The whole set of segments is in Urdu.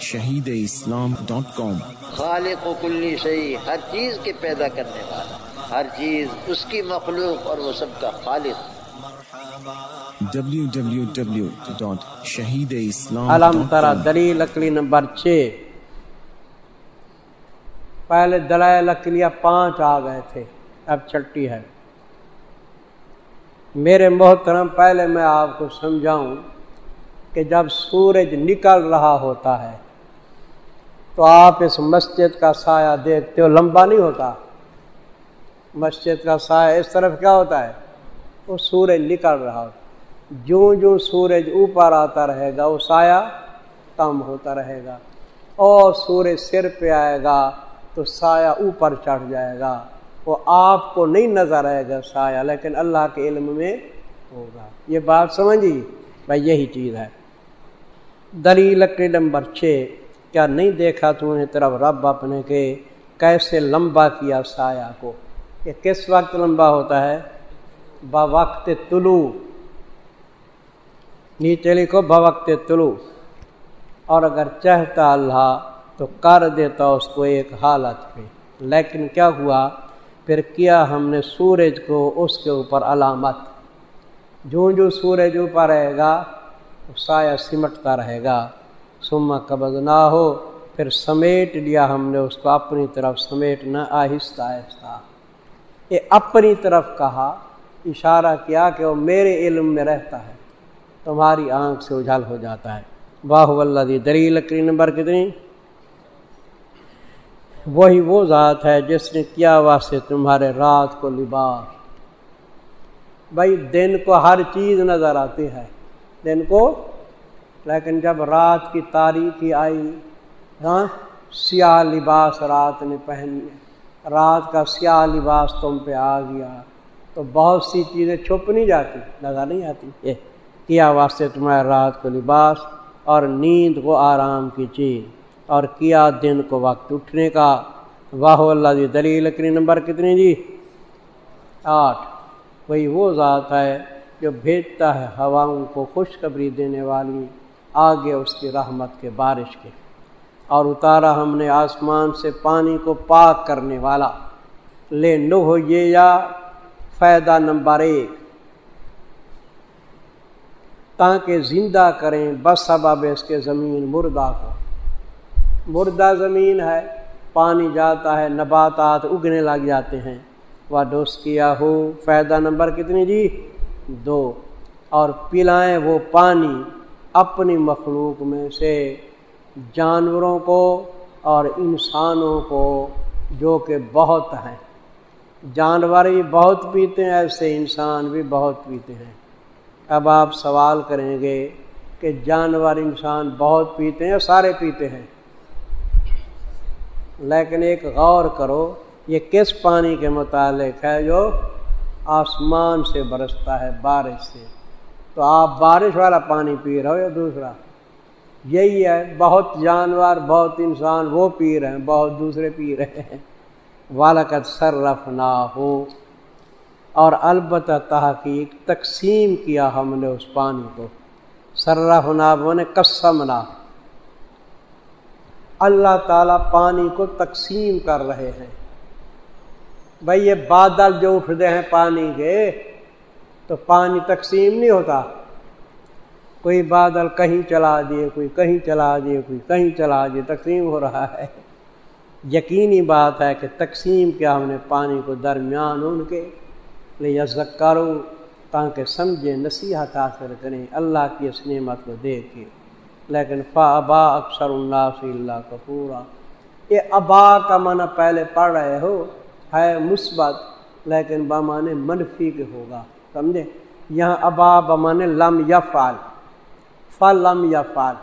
شہید اسلام ڈاٹ کام۔ خالق و کلی شہی ہر چیز کے پیدا کرنے والا ہر چیز اس کی مخلوق اور وہ سب کا خالق۔ شہید اسلام علم ترا دلیل اکلی نمبر چھ۔ پہلے دلائل اکلیہ پانچ آ گئے تھے اب چھٹی ہے۔ میرے محترم پہلے میں آپ کو سمجھاؤں کہ جب سورج نکل رہا ہوتا ہے تو آپ اس مسجد کا سایہ دیکھتے ہو، لمبا نہیں ہوتا۔ مسجد کا سایہ اس طرف کیا ہوتا ہے؟ وہ سورج نکل رہا ہوتا جو جو سورج اوپر آتا رہے گا، وہ سایہ کم ہوتا رہے گا۔ اور سورج سر پہ آئے گا تو سایہ اوپر چڑھ جائے گا۔ وہ آپ کو نہیں نظر آئے گا سایہ، لیکن اللہ کے علم میں ہوگا۔ یہ بات سمجھی بھائی، یہی چیز ہے۔ دلیل لکڑی نمبر چھ۔ کیا نہیں دیکھا تو انہیں طرف رب اپنے کے کیسے لمبا کیا سایہ کو؟ یہ کس وقت لمبا ہوتا ہے؟ با وقت طلوع۔ نیچے لکھو با وقت طلوع۔ اور اگر چاہتا اللہ تو کر دیتا اس کو ایک حالت پہ لیکن کیا ہوا؟ پھر کیا ہم نے سورج کو اس کے اوپر علامت؟ جو جو سورج اوپر رہے گا سایہ سمٹتا رہے گا۔ سما قبض نہ ہو پھر سمیٹ لیا ہم نے، اس کو اپنی طرف سمیٹنا آہستہ آہستہ۔ یہ اپنی طرف کہا، اشارہ کیا کہ وہ میرے علم میں رہتا ہے، تمہاری آنکھ سے اجھل ہو جاتا ہے۔ واہ اللہ دی دری لکڑی نمبر کتنی وہی وہ ذات ہے جس نے کیا واسطے تمہارے رات کو لباس۔ بھائی دن کو ہر چیز نظر آتی ہے، دن کو لیکن جب رات کی تاریخی آئی ہاں سیاہ لباس رات نے پہن رات کا سیاہ لباس تم پہ آ گیا۔ تو بہت سی چیزیں چھپ نہیں جاتی، نظر نہیں آتی۔ یہ کیا واسطے تمہارے رات کو لباس اور نیند کو آرام کی چیز؟ اور کیا دن کو وقت اٹھنے کا؟ واہ اللہ جی دلیل لکڑی نمبر کتنی جی؟ آٹھ۔ وہی وہ ذات ہے جو بھیجتا ہے ہواؤں کو خوشخبری دینے والی۔ آگے اس کی رحمت کے بارش کے۔ اور اتارا ہم نے آسمان سے پانی کو پاک کرنے والا۔ لے نو ہو یہ یا فائدہ نمبر ایک۔ تاکہ زندہ کریں، بس سبب اس کے زمین مردہ کو۔ مردہ زمین ہے، پانی جاتا ہے، نباتات اگنے لگ جاتے ہیں۔ وہ ڈوس کیا ہو؟ فائدہ نمبر کتنی جی؟ دو۔ اور پلائیں وہ پانی۔ اپنی مخلوق میں سے جانوروں کو اور انسانوں کو جو کہ بہت ہیں۔ جانور بھی بہت پیتے ہیں، ایسے انسان بھی بہت پیتے ہیں۔ اب آپ سوال کریں گے کہ جانور انسان بہت پیتے ہیں سارے پیتے ہیں؟ لیکن ایک غور کرو، یہ کس پانی کے متعلق ہے جو آسمان سے برستا ہے، بارش سے؟ تو آپ بارش والا پانی پی رہے ہو یا دوسرا؟ یہی ہے، بہت جانور، بہت انسان وہ پی رہے ہیں، بہت دوسرے پی رہے ہیں۔ والکت سرف نہ ہو اور البتہ تحقیق، تقسیم کیا ہم نے اس پانی کو۔ سرف نہ نے کسم نہ اللہ تعالی پانی کو تقسیم کر رہے ہیں۔ بھائی، یہ بادل جو اٹھتے ہیں پانی کے تو پانی تقسیم نہیں ہوتا۔ کوئی بادل کہیں چلا دیے، کوئی کہیں چلا دیے، کوئی کہیں چلا دیے، تقسیم ہو رہا ہے۔ یقینی بات ہے کہ تقسیم کیا ہم نے پانی کو درمیان ان کے لیے کرو تاکہ سمجھیں نصیحت حاصل کریں۔ اللہ کی اس نعمت کو دیکھ کے۔ لیکن فا ابا اکثر اللہ فی اللہ کا پورا یہ ابا کا معنی پہلے پڑھ رہے ہو، ہے مثبت، لیکن بامان منفی کے ہوگا۔ سمجھے؟ یہاں ابا بمان لم یا فال فل لم یا فال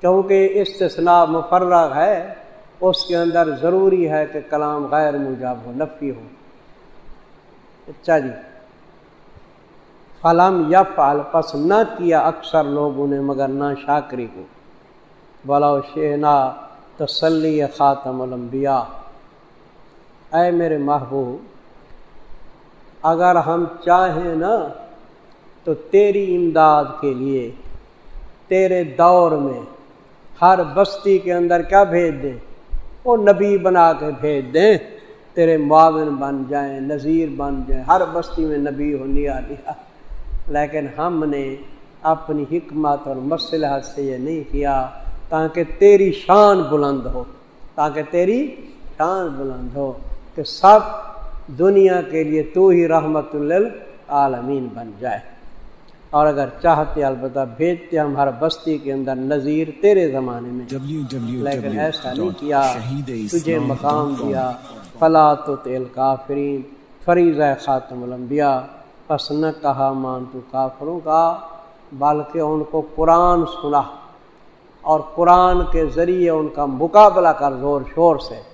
کیونکہ استثناء مفرغ ہے، اس کے اندر ضروری ہے کہ کلام غیر مجاب ہو نفی ہو۔ اچھا جی۔ فلم یا فال پس نہ کیا اکثر لوگوں نے مگر نہ شاکری کو۔ بلا شہنا تسلی خاتم الانبیاء۔ اے میرے محبوب، اگر ہم چاہیں نا تو تیری امداد کے لیے تیرے دور میں ہر بستی کے اندر کیا بھیج دیں؟ وہ نبی بنا کے بھیج دیں۔ تیرے معاون بن جائیں، نذیر بن جائیں، ہر بستی میں نبی ہو لیا لیا لیکن ہم نے اپنی حکمت اور مسلحت سے یہ نہیں کیا تاکہ تیری شان بلند ہو، تاکہ تیری شان بلند ہو۔ کہ سب دنیا کے لیے تو ہی رحمت للعالمین بن جائے۔ اور اگر چاہتے البتہ بھیجتے ہم ہر بستی کے اندر نظیر تیرے زمانے میں۔ لیکن ایسا نہیں کیا تجھے مقام دیا۔ فلا تو تیل کافرین فریض خاتم الانبیاء۔ پس نہ کہا مان تو کافروں کا بلکہ ان کو قرآن سنا۔ اور قرآن کے ذریعے ان کا مقابلہ کر زور شور سے۔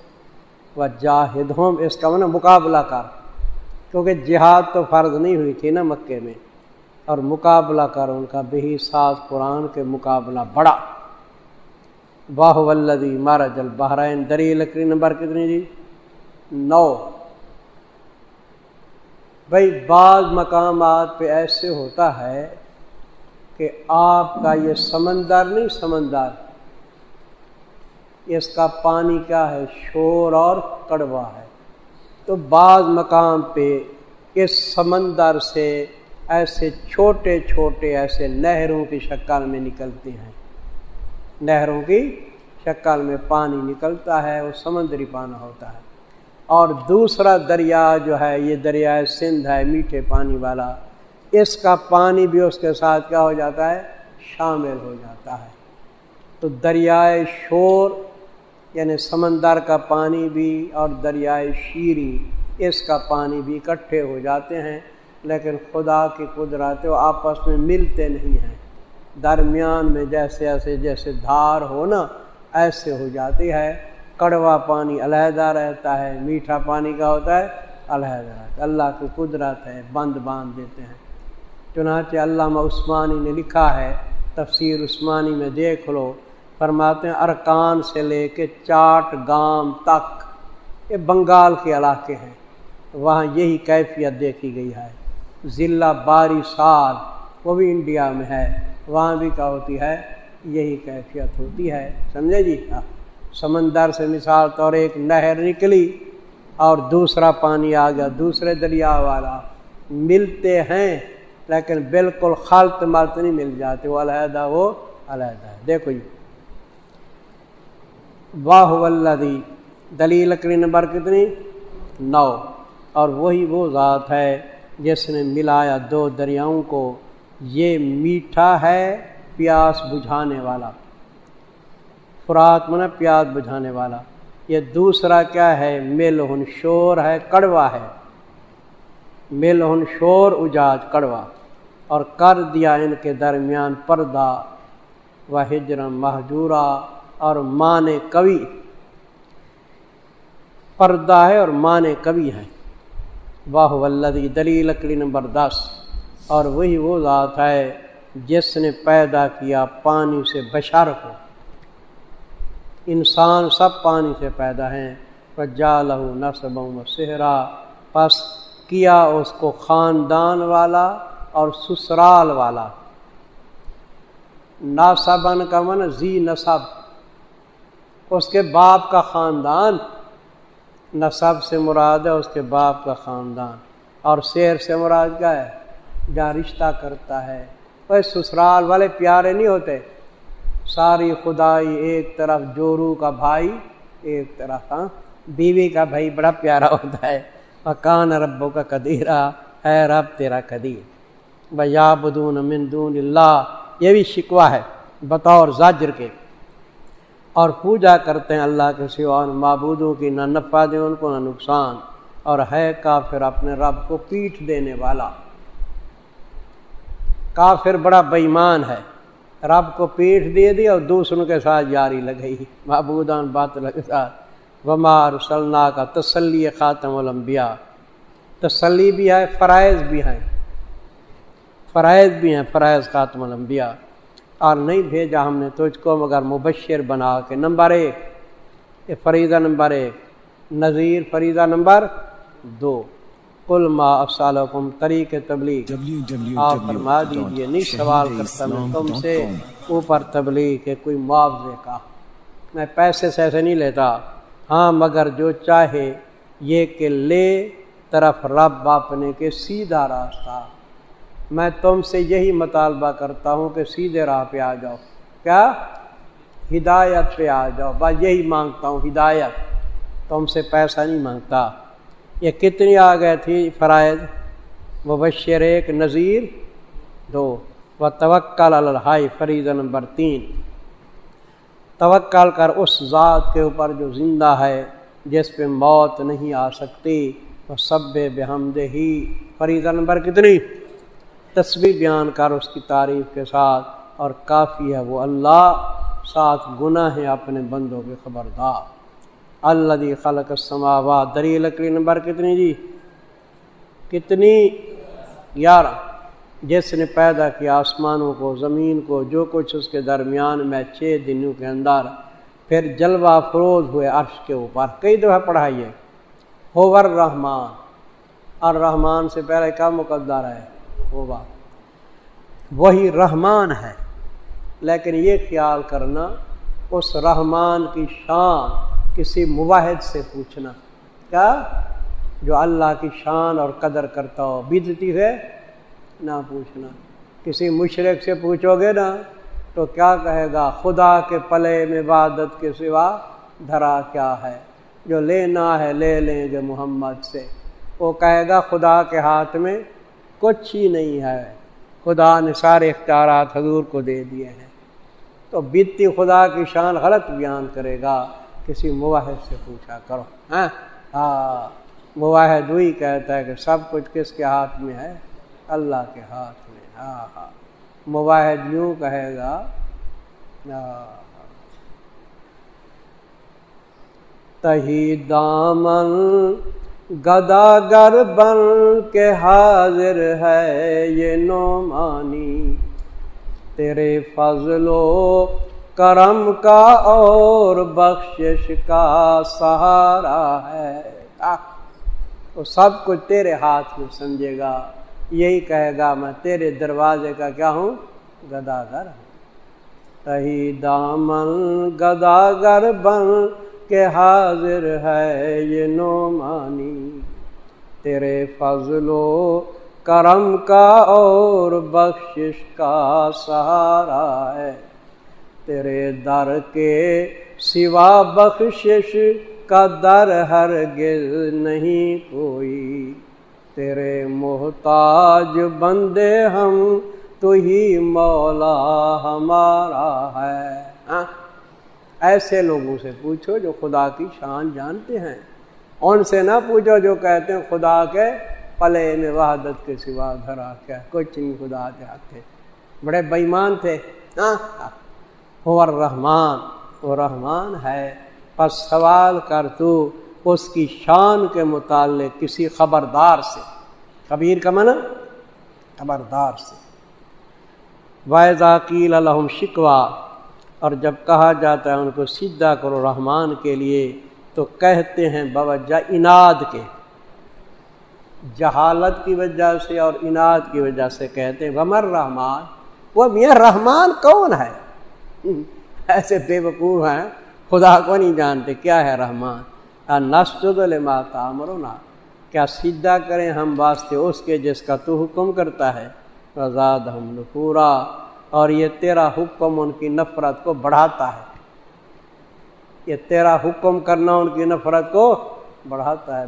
وہ جاہد ہوں اس کا من مقابلہ کر، کیونکہ جہاد تو فرض نہیں ہوئی تھی نا مکے میں، اور مقابلہ کر، ان کا بہی ساز قرآن کے مقابلہ بڑا۔ واہ ولدی مارا جل بحرائن دری لکڑی نمبر کتنی جی؟ نو۔ بھائی بعض مقامات پہ ایسے ہوتا ہے کہ آپ کا یہ سمندر نہیں سمندر اس کا پانی کیا ہے شور اور کڑوا ہے۔ تو بعض مقام پہ اس سمندر سے ایسے چھوٹے چھوٹے ایسے نہروں کی شکل میں نکلتے ہیں۔ نہروں کی شکل میں پانی نکلتا ہے، وہ سمندری پانی ہوتا ہے۔ اور دوسرا دریا جو ہے، یہ دریائے سندھ ہے، میٹھے پانی والا۔ اس کا پانی بھی اس کے ساتھ کیا ہو جاتا ہے؟ شامل ہو جاتا ہے۔ تو دریائے شور یعنی سمندر کا پانی بھی اور دریائے شیری اس کا پانی بھی اکٹھے ہو جاتے ہیں، لیکن خدا کی قدرت وہ آپس میں ملتے نہیں ہیں۔ درمیان میں جیسے ایسے جیسے دھار ہو نا ایسے ہو جاتی ہے۔ کڑوا پانی علیحدہ رہتا ہے، میٹھا پانی کا ہوتا ہے، علیحدہ رہتا ہے۔ اللہ کی قدرت ہے، بند باندھ دیتے ہیں۔ چنانچہ علامہ عثمانی نے لکھا ہے، تفسیر عثمانی میں دیکھ لو۔ فرماتے ہیں، ارکان سے لے کے چاٹ گام تک، یہ بنگال کے علاقے ہیں۔ وہاں یہی کیفیت دیکھی گئی ہے۔ ضلع باری سال، وہ بھی انڈیا میں ہے، وہاں بھی کیا ہوتی ہے، یہی کیفیت ہوتی ہے۔ سمجھے جی؟ ہاں۔ سمندر سے مثال طور ایک نہر نکلی اور دوسرا پانی آ گیا، دوسرے دریا والا۔ ملتے ہیں، لیکن بالکل خالت مالت نہیں مل جاتے وہ علیحدہ وہ علیحدہ ہے۔ دیکھو جی۔ واہ ولدی دلی لکڑی نمبر کتنی نو۔ اور وہی وہ ذات ہے جس نے ملایا دو دریاؤں کو، یہ میٹھا ہے پیاس بجھانے والا۔ فرات من پیاس بجھانے والا۔ یہ دوسرا کیا ہے؟ مل شور ہے، کڑوا ہے۔ مل شور، اجاج، کڑوا۔ اور کر دیا ان کے درمیان پردہ۔ و ہجرم محجورہ اور مانے کبھی۔ پردہ ہے اور مانے کبھی ہے۔ واہ ولدی دلی لکڑی نمبر دس۔ اور وہی وہ ذات ہے جس نے پیدا کیا پانی سے بشر کو۔ انسان سب پانی سے پیدا ہیں۔ جا لہو نصب و صحرا۔ پس کیا اس کو خاندان والا اور سسرال والا۔ ناصبن کا من زی نصب۔ اس کے باپ کا خاندان، نصب سے مراد ہے اس کے باپ کا خاندان، اور شیر سے مراد کیا ہے؟ جہاں رشتہ کرتا ہے۔ وہ سسرال والے پیارے نہیں ہوتے؟ ساری خدائی ایک طرف، جورو کا بھائی ایک طرف ہاں؟ بیوی کا بھائی بڑا پیارا ہوتا ہے۔ مکان ربوں کا قدیرہ ہے رب تیرا قدیر۔ بیا بدون مندون اللہ، یہ بھی شکوہ ہے، بطور زاجر کے۔ اور پوجا کرتے ہیں اللہ کے سوا معبودوں کی نہ نفع دیں، ان کو نہ نقصان۔ اور ہے کافر اپنے رب کو پیٹھ دینے والا۔ کافر بڑا بےمان ہے۔ رب کو پیٹھ دے دی اور دوسروں کے ساتھ جاری لگئی معبودان بات لگ ساتھ ومار صلاح کا تسلی خاتم الانبیاء تسلی بھی ہے، فرائض بھی ہیں۔ فرائض بھی ہیں، فرائض خاتم الانبیاء اور نہیں بھیجا ہم نے تجھ کو مگر مبشر بنا کے۔ نمبر ایک یہ فریضہ نمبر ایک۔ نذیر فریضہ نمبر دو۔ کل ما افسالکم طریق تبلیغ۔ آپ فرما دیجیے نہیں سوال کرتا میں تم سے اوپر تبلیغ کے کوئی معاوضے کا۔ میں پیسے سے ایسے نہیں لیتا۔ ہاں مگر جو چاہے یہ کہ لے طرف رب اپنے کے سیدھا راستہ۔ میں تم سے یہی مطالبہ کرتا ہوں کہ سیدھے راہ پہ آ جاؤ۔ کیا؟ ہدایت پہ آ جاؤ۔ بس یہی مانگتا ہوں، ہدایت۔ تم سے پیسہ نہیں مانگتا۔ یہ کتنی آ گئے تھی فرائض؟ مبشر ایک نذیر۔ دو و توکل الحائی فرید نمبر تین۔ توکل کر اس ذات کے اوپر جو زندہ ہے، جس پہ موت نہیں آ سکتی۔ وہ سب بحمد ہی فرید نمبر کتنی؟ تصویر بیان کر اس کی تعریف کے ساتھ، اور کافی ہے وہ اللہ ساتھ گناہ ہے اپنے بندوں کے خبردار۔ اللہ دی خلق السماوات دری لکڑی نمبر کتنی جی؟ کتنی؟ گیارہ۔ جس نے پیدا کیا آسمانوں کو، زمین کو، جو کچھ اس کے درمیان میں چھ دنوں کے اندر پھر جلوہ فروز ہوئے عرش کے اوپر۔ کئی دفعہ پڑھائیے ہوور رحمان۔ اور رحمان سے پہلے کیا مقدر ہے؟ ہوگا۔ وہی رحمان ہے۔ لیکن یہ خیال کرنا، اس رحمان کی شان کسی مواحد سے پوچھنا۔ کیا؟ جو اللہ کی شان اور قدر کرتا ہو۔ بدتی ہے؟ نہ پوچھنا۔ کسی مشرق سے پوچھو گے نا، تو کیا کہے گا؟ خدا کے پلے میں عبادت کے سوا دھرا کیا ہے؟ جو لینا ہے لے لیں گے محمد سے۔ وہ کہے گا خدا کے ہاتھ میں کچھ ہی نہیں ہے۔ خدا نے سارے اختیارات حضور کو دے دیے ہیں۔ تو بیتی خدا کی شان غلط بیان کرے گا۔ کسی مواحد سے پوچھا کرو ہاں؟ ہاں مواحد وہی کہتا ہے کہ سب کچھ کس کے ہاتھ میں ہے؟ اللہ کے ہاتھ میں۔ ہاں ہاں۔ مواحد یوں کہے گا۔ ہاں۔ تہی دامن گدا گر بن کے حاضر ہے یہ نعمانی۔ تیرے فضل و کرم کا اور بخشش کا سہارا ہے۔ وہ سب کچھ تیرے ہاتھ میں سمجھے گا۔ یہی کہے گا میں، تیرے دروازے کا کیا ہوں؟ گداگر تہی دامن گداگر بن کے حاضر ہے یہ نعمانی۔ تیرے فضل و کرم کا اور بخشش کا سہارا ہے۔ تیرے در کے سوا بخشش کا در ہرگز نہیں کوئی۔ تیرے محتاج بندے ہم تو ہی مولا ہمارا ہے۔ ہاں ایسے لوگوں سے پوچھو جو خدا کی شان جانتے ہیں۔ ان سے نہ پوچھو جو کہتے ہیں خدا کے پلے میں وحدت کے سوا دھرا کیا کچھ نہیں خدا کے بڑے بےمان تھے۔ ہاں۔ رحمان وہ رحمان ہے۔ پس سوال کر تو اس کی شان کے متعلق کسی خبردار سے۔ کبیر کا من خبردار سے۔ واحضاکیل الحم شکوا اور جب کہا جاتا ہے ان کو سیدھا کرو رحمان کے لیے، تو کہتے ہیں باوجہ اناد کے۔ جہالت کی وجہ سے اور اناد کی وجہ سے کہتے ہیں بمر رحمان؟ وہ میاں رحمان کون ہے؟ ایسے بے وقوف ہیں۔ خدا کو نہیں جانتے کیا ہے رحمان۔ نسد ماتا امرونا کیا سیدھا کریں ہم واسطے اس کے جس کا تو حکم کرتا ہے؟ رضاد ہم نفورا اور یہ تیرا حکم ان کی نفرت کو بڑھاتا ہے۔ یہ تیرا حکم کرنا ان کی نفرت کو بڑھاتا ہے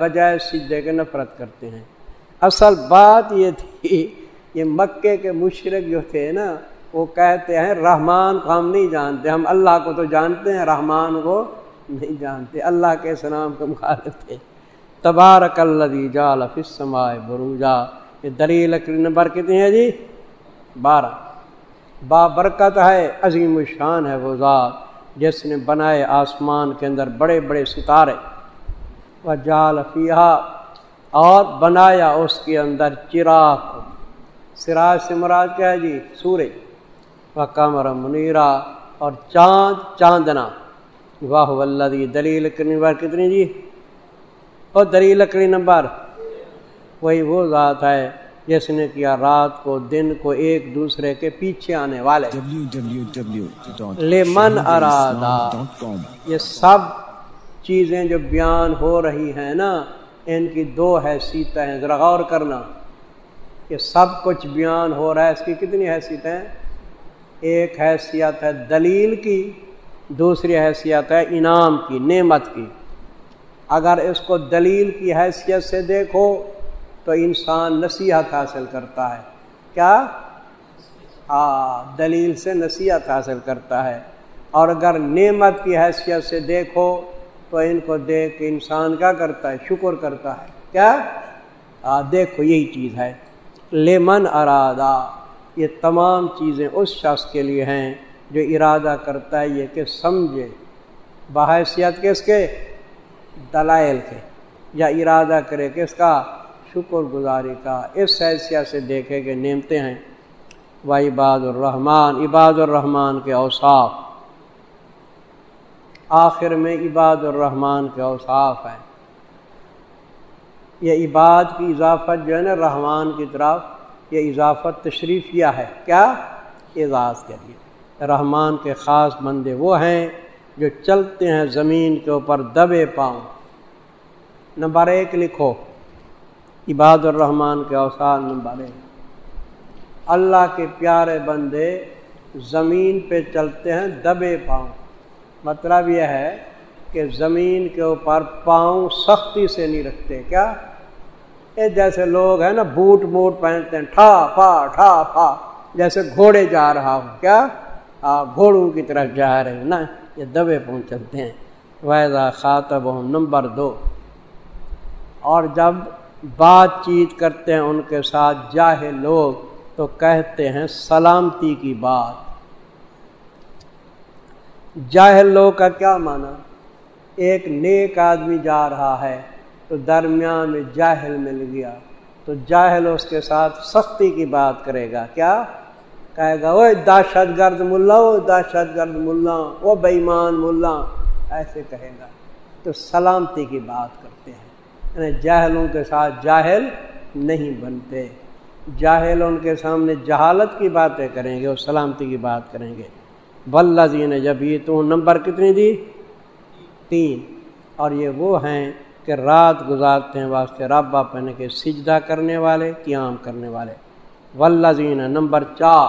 بجائے سیدھے کے نفرت کرتے ہیں۔ اصل بات یہ تھی، یہ مکے کے مشرق جو تھے نا، وہ کہتے ہیں، رحمان کو ہم نہیں جانتے، ہم اللہ کو تو جانتے ہیں، رحمان کو نہیں جانتے، اللہ کے سلام کو مخالف تھے۔ تبارک اللہ جال فسمائے بروجا، یہ دلیل نمبر کتنی ہے جی؟ بارہ۔ بابرکت ہے، عظیم الشان ہے وہ ذات جس نے بنائے آسمان کے اندر بڑے بڑے ستارے۔ و جال فیحا اور بنایا اس کے اندر چراغ۔ سراج سے مراد کیا ہے جی؟ سورج۔ و کمر منیرا، اور چاند، چاندنا۔ واہ ولدی دلیل لکڑی نمبر کتنی جی؟ اور دلیل لکڑی نمبر۔ وہی وہ ذات ہے جس نے کیا رات کو دن کو ایک دوسرے کے پیچھے آنے والے۔ لمن ارادہ یہ سب چیزیں جو بیان ہو رہی ہیں نا، ان کی دو حیثیتیں ہیں۔ ذرا غور کرنا۔ یہ سب کچھ بیان ہو رہا ہے۔ اس کی کتنی حیثیتیں ایک حیثیت ہے دلیل کی، دوسری حیثیت ہے انعام کی، نعمت کی۔ اگر اس کو دلیل کی حیثیت سے دیکھو تو انسان نصیحت حاصل کرتا ہے۔ کیا؟ ہاں دلیل سے نصیحت حاصل کرتا ہے۔ اور اگر نعمت کی حیثیت سے دیکھو، تو ان کو دیکھ کے انسان کیا کرتا ہے؟ شکر کرتا ہے۔ کیا؟ آ، دیکھو، یہی چیز ہے۔ لیمن ارادہ، یہ تمام چیزیں اس شخص کے لیے ہیں جو ارادہ کرتا ہے یہ کہ سمجھے۔ بحیثیت کس کے؟ دلائل کے۔ یا ارادہ کرے کس کا شکر گزاری کا، اس حیثیت سے دیکھے کہ نیمتے ہیں۔ وہ عباد الرحمن عباد الرحمن کے اوصاف۔ آخر میں عباد الرحمن کے اوصاف ہیں۔ یہ عباد کی اضافت جو ہے نا، رحمان کی طرف یہ اضافت تشریفیہ ہے۔ کیا؟ اعزاز کے لیے۔ رحمان کے خاص بندے وہ ہیں جو چلتے ہیں زمین کے اوپر دبے پاؤں۔ نمبر ایک لکھو۔ عباد الرحمان کے اوسان نمبر ایک۔ اللہ کے پیارے بندے زمین پہ چلتے ہیں دبے پاؤں۔ مطلب یہ ہے کہ زمین کے اوپر پاؤں سختی سے نہیں رکھتے۔ کیا؟ یہ جیسے لوگ ہیں نا، بوٹ بوٹ پہنتے ہیں، ٹھا پا ٹھا پا جیسے گھوڑے جا رہا ہوں۔ کیا؟ گھوڑوں کی طرف جا رہے ہیں نا، یہ دبے پاؤں چلتے ہیں۔ ویزا خاطب ہوں نمبر دو۔ اور جب بات چیت کرتے ہیں ان کے ساتھ، جاہے لوگ تو کہتے ہیں سلامتی کی بات۔ جاہل لوگ کا کیا مانا ایک نیک آدمی جا رہا ہے تو درمیان میں جاہل مل گیا، تو جاہل اس کے ساتھ سختی کی بات کرے گا۔ کیا؟ کہے گا وہ دہشت گرد ملا وہ دہشت گرد ملا وہ بےمان ملا، ایسے کہے گا۔ تو سلامتی کی بات کرتے ہیں۔ یعنی جاہلوں کے ساتھ جاہل نہیں بنتے۔ جاہل ان کے سامنے جہالت کی باتیں کریں گے اور سلامتی کی بات کریں گے۔ بلّہ جی نے جب یہ تو نمبر کتنی دی؟ تین۔ اور یہ وہ ہیں کہ رات گزارتے ہیں واسطے رابع پہنے کے سجدہ کرنے والے، قیام کرنے والے۔ ولہ زین نمبر چار۔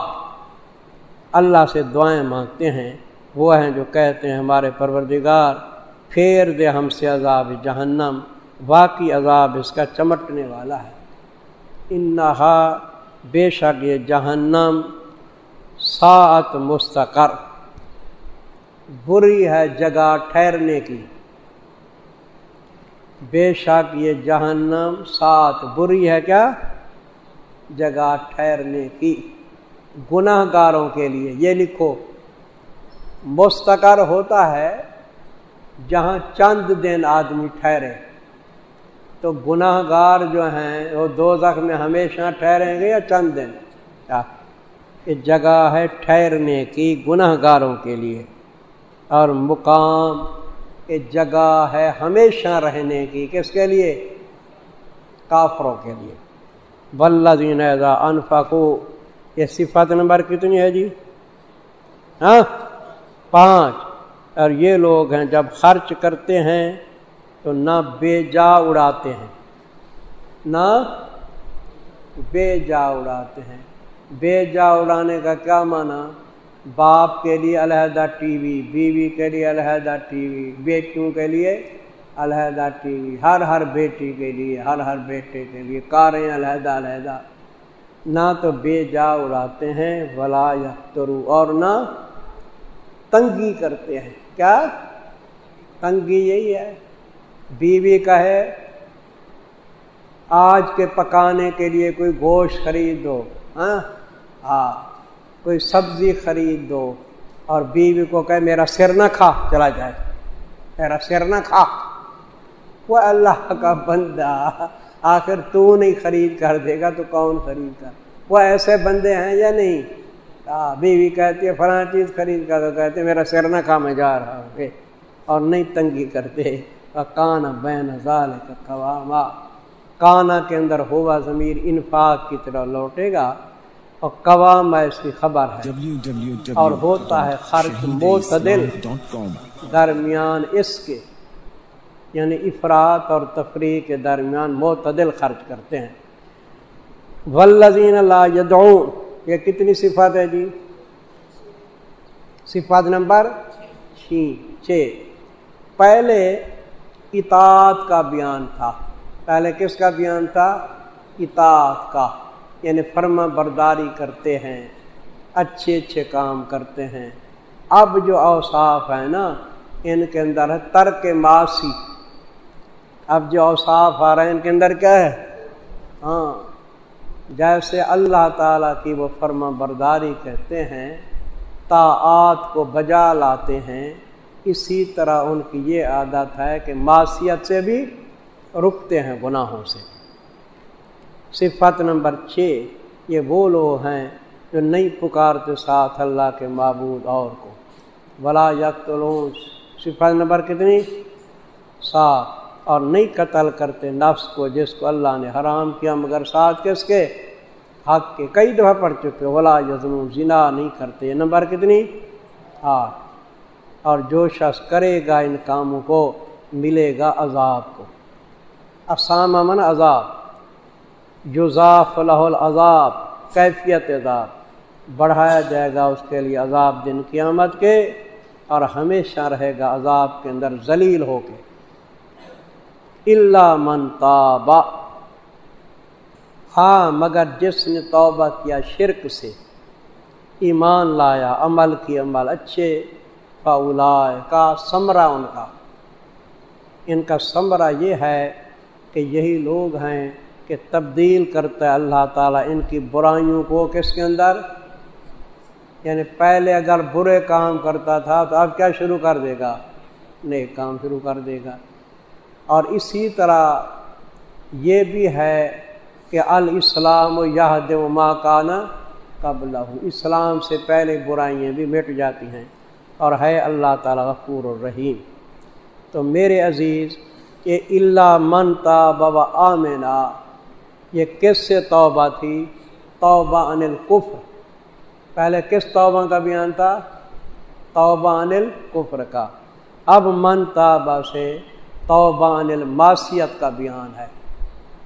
اللہ سے دعائیں مانگتے ہیں۔ وہ ہیں جو کہتے ہیں ہمارے پروردگار، پھیر دے ہم سے عذاب جہنم۔ واقعی عذاب اس کا چمٹنے والا ہے۔ انہا بے شک یہ جہنم سات مستقر، بری ہے جگہ ٹھہرنے کی۔ بے شک یہ جہنم سات بری ہے کیا؟ جگہ ٹھہرنے کی۔ گناہ گاروں کے لیے یہ لکھو، مستقر ہوتا ہے جہاں چند دن آدمی ٹھہرے۔ تو گناہ گار جو ہیں وہ دو زخم میں ہمیشہ ٹھہریں گے یا چند دن؟ یہ جگہ ہے ٹھہرنے کی گناہ گاروں کے لیے۔ اور مقام، یہ جگہ ہے ہمیشہ رہنے کی کس کے لیے؟ کافروں کے لیے۔ بلدین انفقو یہ صفت نمبر کتنی ہے جی؟ ہاں؟ پانچ۔ اور یہ لوگ ہیں جب خرچ کرتے ہیں تو نہ بے جا اڑاتے ہیں۔ نہ بے جا اڑاتے ہیں۔ بے جا اڑانے کا کیا معنی؟ باپ کے لیے علیحدہ ٹی وی، بیوی کے لیے علیحدہ ٹی وی، بیٹیوں کے لیے علیحدہ ٹی وی۔ ہر ہر بیٹی کے لیے، ہر ہر بیٹے کے لیے، کاریں علیحدہ علیحدہ۔ نہ تو بے جا اڑاتے ہیں، ولا یا ترو اور نہ تنگی کرتے ہیں۔ کیا؟ تنگی یہی ہے۔ بیوی کا ہے آج کے پکانے کے لیے کوئی گوشت خرید دو ہاں؟ ہاں کوئی سبزی خرید دو۔ اور بیوی کو کہ میرا سر نہ کھا، چلا جائے۔ میرا سر نہ کھا۔ وہ اللہ کا بندہ، آخر تو نہیں خرید کر دے گا، تو کون خرید کر؟ وہ ایسے بندے ہیں یا نہیں؟ ہاں، بیوی کہتی ہے، فلاں چیز خرید کر تو کہتے میرا سر نہ کھا، میں جا رہا ہوں۔ اور نہیں تنگی کرتے۔ کان بین ظال کا کانا کے اندر ہوا ضمیر انفاق کی طرح لوٹے گا اور قوام ایسی خبر ہے۔ اور ہوتا ہے خرچ معتدل۔ درمیان اس کے یعنی افراد اور تفریح کے درمیان معتدل خرچ کرتے ہیں۔ ولزین اللہ یدعون یہ کتنی صفات ہے جی؟ صفات نمبر چھ۔ پہلے اطاعت کا بیان تھا۔ پہلے کس کا بیان تھا؟ اطاعت کا یعنی فرما برداری کرتے ہیں، اچھے اچھے کام کرتے ہیں۔ اب جو اوصاف ہے نا، ان کے اندر ہے ترک ماسی اب جو اوصاف آ رہے ہیں، ان کے اندر کیا ہے؟ ہاں جیسے اللہ تعالیٰ کی وہ فرما برداری کہتے ہیں، طاعت کو بجا لاتے ہیں اسی طرح ان کی یہ عادت ہے کہ معاشیت سے بھی رکتے ہیں گناہوں سے۔ صفت نمبر چھ، یہ وہ لوگ ہیں جو نہیں پکارتے ساتھ اللہ کے معبود اور کو۔ بلا یک صفت نمبر کتنی؟ سات۔ اور نہیں قتل کرتے نفس کو جس کو اللہ نے حرام کیا، مگر ساتھ کس کے؟ حق کے۔ کئی دفعہ پڑھ چکے ولا یزم زنا نہیں کرتے۔ یہ نمبر کتنی؟ آٹھ۔ اور جو شخص کرے گا ان کاموں کو، ملے گا عذاب کو۔ اسام امن عذاب جزاف الہ العذاب، کیفیت عذاب۔ بڑھایا جائے گا اس کے لیے عذاب دن قیامت کے اور ہمیشہ رہے گا عذاب کے اندر ذلیل ہو کے۔ اللہ من تابا ہاں مگر جس نے توبہ کیا شرک سے، ایمان لایا، عمل کی عمل، اچھے اولا کا سمرا ان کا۔ ان کا سمرا یہ ہے کہ یہی لوگ ہیں کہ تبدیل کرتا ہے اللہ تعالیٰ ان کی برائیوں کو کس کے اندر؟ یعنی پہلے اگر برے کام کرتا تھا تو اب کیا شروع کر دے گا؟ نیک کام شروع کر دے گا۔ اور اسی طرح یہ بھی ہے کہ الاسلام و یہ و ماں کانا قبل اسلام سے پہلے برائیاں بھی مٹ جاتی ہیں۔ اور ہے اللہ تعالیٰ غفور الرحیم۔ تو میرے عزیز، یہ اللہ من بابا آمنا یہ کس سے توبہ تھی؟ توبہ انل کفر پہلے کس توبہ کا بیان تھا؟ توبہ انل کفر کا۔ اب من تابا سے توبہ انل معاشیت کا بیان ہے۔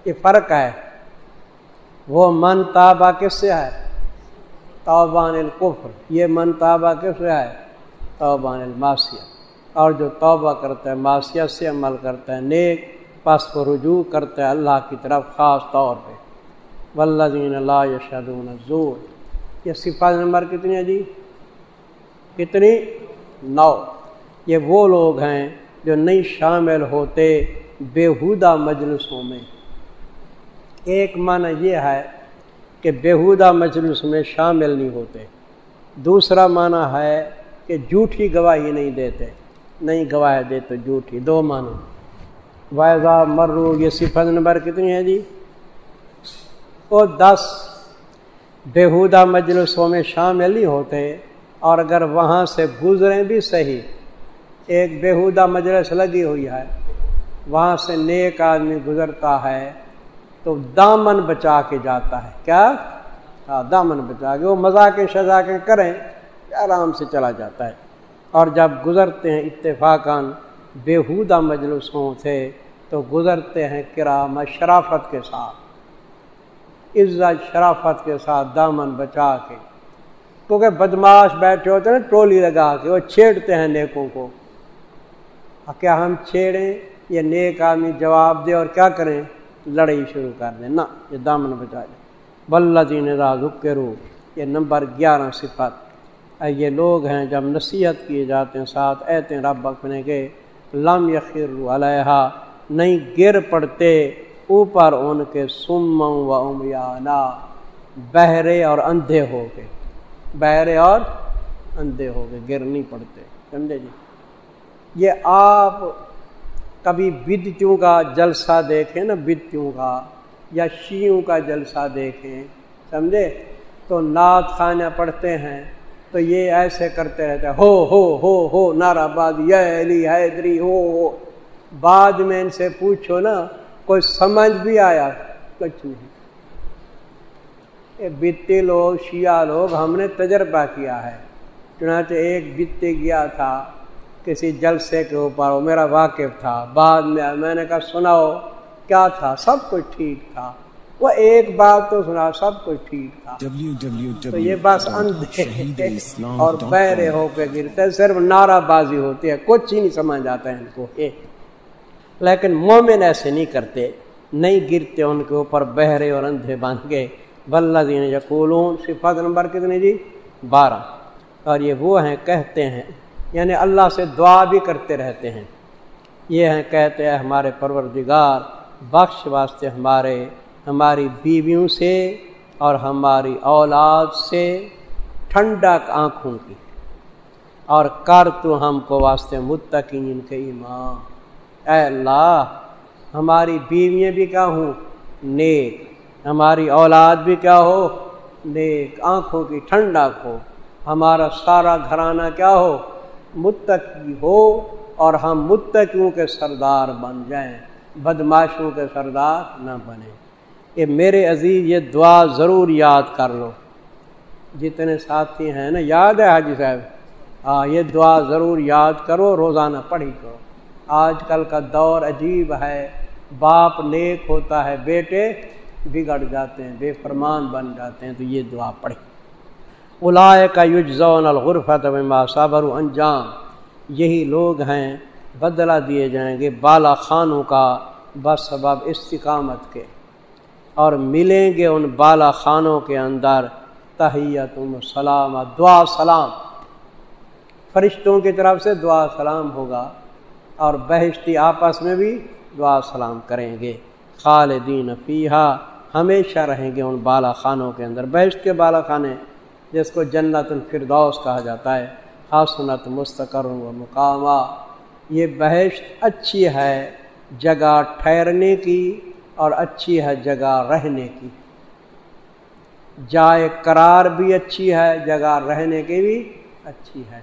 یہ فرق ہے۔ وہ من تابہ کس سے ہے؟ توبہ انل کفر یہ من تابہ کس سے ہے؟ توبان الماسیت اور جو توبہ کرتا ہے معاشیت سے عمل کرتا ہے، نیک پس کو رجوع کرتا ہے اللہ کی طرف، خاص طور پہ۔ ولدین اللہ یشدون زور یہ صفات نمبر کتنی ہے جی؟ کتنی؟ نو۔ یہ وہ لوگ ہیں جو نہیں شامل ہوتے بےحودہ مجلسوں میں۔ ایک معنی یہ ہے کہ بےحودہ مجلس میں شامل نہیں ہوتے۔ دوسرا معنی ہے کہ جھوٹھی گواہی نہیں دیتے، نہیں گواہ دیتے جھوٹھی، دو مانو وائزا مرو یہ صفت نمبر کتنی ہے جی؟ وہ دس۔ بےحودہ مجلسوں میں شامل نہیں ہوتے اور اگر وہاں سے گزریں بھی صحیح۔ ایک بےحودہ مجلس لگی ہوئی ہے، وہاں سے نیک آدمی گزرتا ہے تو دامن بچا کے جاتا ہے۔ کیا؟ ہاں دامن بچا کے، وہ مذاق شزا کے کریں۔ آرام سے چلا جاتا ہے۔ اور جب گزرتے ہیں اتفاقاً بےحودہ مجلسوں سے تو گزرتے ہیں کرام شرافت کے ساتھ۔ عزت شرافت کے ساتھ دامن بچا کے۔ کیونکہ بدماش بیٹھے ہوتے ہیں، ٹولی لگا کے وہ چھیڑتے ہیں نیکوں کو۔ کیا ہم چھیڑیں؟ یہ نیک آدمی جواب دے اور کیا کریں؟ لڑائی شروع کر دیں۔ نا یہ دامن بچا دیں۔ بلہ دین راز رو یہ نمبر گیارہ صفت۔ یہ لوگ ہیں جب نصیحت کیے جاتے ہیں، ساتھ ایتے رب اپنے کے، لم یخر علیہ نہیں گر پڑتے اوپر ان کے سم و امیانا، بہرے اور اندھے ہو گئے بہرے اور اندھے ہو گئے گر نہیں پڑتے۔ سمجھے جی؟ یہ آپ کبھی بدتوں کا جلسہ دیکھیں نا، بدتوں کا یا شیوں کا جلسہ دیکھیں، سمجھے؟ تو نعت خانہ پڑھتے ہیں تو یہ ایسے کرتے رہتے ہو ہو ہو ہو نارا باد علی حیدری، ہو ہو۔ بعد میں ان سے پوچھو نا، کوئی سمجھ بھی آیا؟ کچھ نہیں۔ بیتے لوگ، شیعہ لوگ ہم نے تجربہ کیا ہے۔ چنانچہ ایک بیتے گیا تھا، کسی جلسے کے اوپر، وہ میرا واقف تھا۔ بعد میں میں نے کہا، سناؤ، کیا تھا؟ سب کچھ ٹھیک تھا۔ وہ ایک بات تو سنا سب کچھ ٹھیک تھا۔ تو یہ بس اندھے اور بہرے ہو کے گرتے صرف نعرہ بازی ہوتی ہے کچھ ہی نہیں سمجھ آتا ہے ان کو۔ لیکن مومن ایسے نہیں کرتے نہیں گرتے ان کے اوپر بہرے اور اندھے باندھ گئے بلہ دین یقولون صفات نمبر کتنے جی؟ بارہ۔ اور یہ وہ ہیں کہتے ہیں یعنی اللہ سے دعا بھی کرتے رہتے ہیں۔ یہ ہیں کہتے ہیں ہمارے پروردگار بخش واسطے ہمارے ہماری بیویوں سے اور ہماری اولاد سے ٹھنڈک آنکھوں کی۔ اور کر تو ہم کو واسطے متقین کے ایمان اے اللہ، ہماری بیویاں بھی کیا ہوں؟ نیک۔ ہماری اولاد بھی کیا ہو؟ نیک۔ آنکھوں کی ٹھنڈک ہو ہمارا سارا گھرانہ کیا ہو؟ متقی ہو اور ہم متقیوں کے سردار بن جائیں۔ بدماشوں کے سردار نہ بنیں۔ یہ میرے عزیز یہ دعا ضرور یاد کر لو۔ جتنے ساتھی ہیں نا، یاد ہے حاجی صاحب؟ ہاں یہ دعا ضرور یاد کرو، روزانہ پڑھی کرو۔ آج کل کا دور عجیب ہے۔ باپ نیک ہوتا ہے، بیٹے بگڑ جاتے ہیں، بے فرمان بن جاتے ہیں، تو یہ دعا پڑھی۔ الائے کا یجزون الغرفت صابر انجام۔ یہی لوگ ہیں، بدلہ دیے جائیں گے بالا خانوں کا بس سبب استقامت کے۔ اور ملیں گے ان بالا خانوں کے اندر۔ تحیت سلام دعا سلام۔ فرشتوں کی طرف سے دعا سلام ہوگا اور بہشتی آپس میں بھی دعا سلام کریں گے۔ خالدین فیحا ہمیشہ رہیں گے ان بالا خانوں کے اندر۔ بہشت کے بالا خانے، جس کو جنت الفردوس کہا جاتا ہے۔ حسنت، مستقر و مقامہ۔ یہ بہشت اچھی ہے، جگہ ٹھہرنے کی اور اچھی ہے جگہ رہنے کی۔ جائے قرار بھی اچھی ہے، جگہ رہنے کی بھی اچھی ہے۔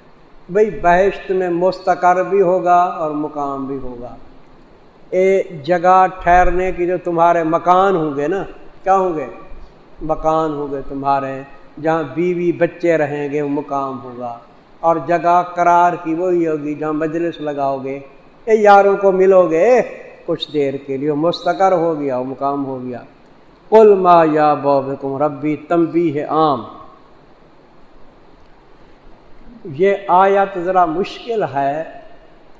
بھئی بہشت میں مستقر بھی ہوگا اور مقام بھی ہوگا۔ اے جگہ ٹھہرنے کی جو تمہارے مکان ہوں گے نا، کیا ہوں گے؟ مکان ہوں گے تمہارے۔ جہاں بیوی بچے رہیں گے، وہ مقام ہوگا۔ اور جگہ قرار کی وہی ہوگی، جہاں مجلس لگاؤ گے۔ اے یاروں کو ملو گے۔ کچھ دیر کے لیے مستقر ہو گیا، وہ مقام ہو گیا۔ کل ما یا بوبکم ربی تمبی ہے عام۔ یہ آیت ذرا مشکل ہے،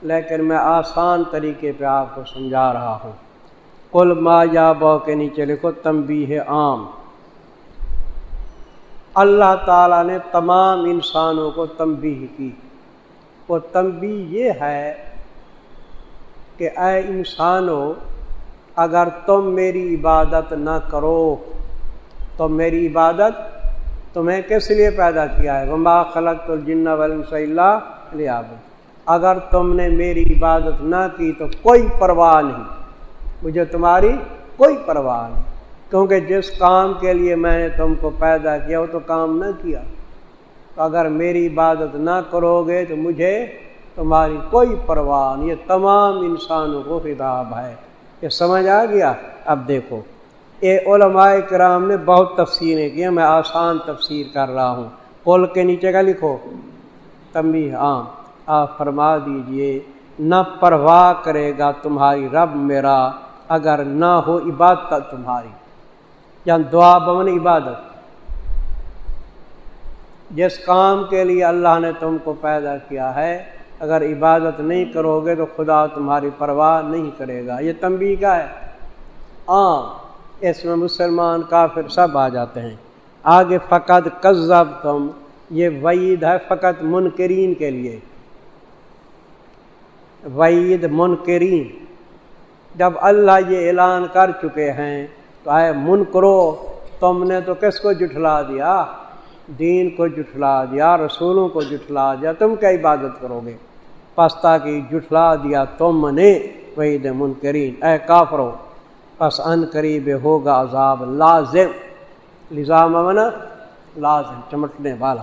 لیکن میں آسان طریقے پہ آپ کو سمجھا رہا ہوں۔ کل ما یا بو کے نیچے لکھو تمبی ہے عام۔ اللہ تعالیٰ نے تمام انسانوں کو تمبی کی۔ وہ تمبی یہ ہے کہ اے انسانوں اگر تم میری عبادت نہ کرو، تو میری عبادت تمہیں کس لیے پیدا کیا ہے؟ وما خلق تو جنا اللہ علیہ اگر تم نے میری عبادت نہ کی تو کوئی پرواہ نہیں۔ مجھے تمہاری کوئی پرواہ نہیں۔ کیونکہ جس کام کے لیے میں نے تم کو پیدا کیا، وہ تو کام نہ کیا۔ تو اگر میری عبادت نہ کرو گے تو مجھے تمہاری کوئی پرواہ نہیں، یہ تمام انسانوں کو خطاب ہے۔ یہ سمجھ آ گیا؟ اب دیکھو یہ علماء کرام نے بہت تفسیریں کی میں آسان تفسیر کر رہا ہوں۔ پول کے نیچے کا لکھو۔ تمبی عام۔ آپ فرما دیجیے، نہ پرواہ کرے گا تمہاری رب میرا اگر نہ ہو عبادت تمہاری۔ یا دعا بمن عبادت۔ جس کام کے لیے اللہ نے تم کو پیدا کیا ہے اگر عبادت نہیں کرو گے تو خدا تمہاری پرواہ نہیں کرے گا۔ یہ تنبی کا ہے؟ ہاں اس میں مسلمان کافر سب آ جاتے ہیں۔ آگے فقط قذب تم یہ وعید ہے فقط منکرین کے لیے۔ وعید، منکرین۔ جب اللہ یہ اعلان کر چکے ہیں تو آئے من کرو تم نے تو کس کو جٹھلا دیا؟ دین کو جٹھلا دیا، رسولوں کو جٹھلا دیا۔ تم کیا عبادت کرو گے؟ پستا کی جٹھلا دیا تم نے وہی منکرین، اے کافرو، پس ان قریب ہوگا عذاب لازم۔ لزام منا، لازم، چمٹنے والا۔